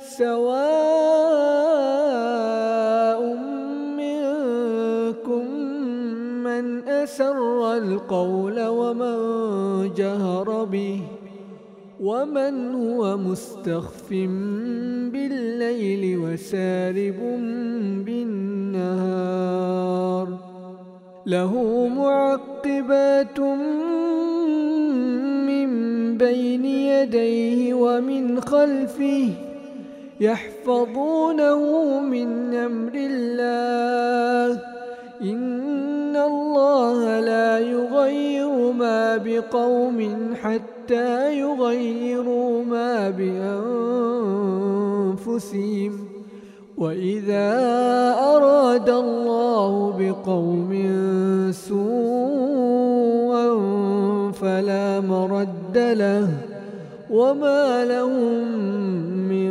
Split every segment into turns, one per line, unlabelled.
سواء منكم من أسر القول ومن جهر به ومن هو مستخف بالليل وسارب بالنهار له معقبات من بين يديه ومن خلفه يحفظونه من أمر الله. إن الله لا يغير ما بقوم حتى يغيروا ما بأنفسهم. وإذا أراد الله بقوم سوءا فلا مرد له. وما لهم من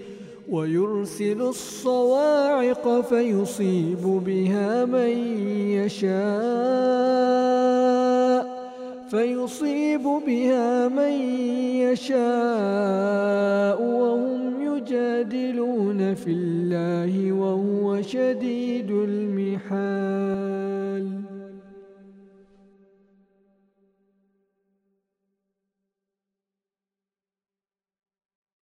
ويرسل الصواعق فيصيب بها من يشاء فيصيب بها من يشاء وهم يجادلون في الله وهو شديد المحال.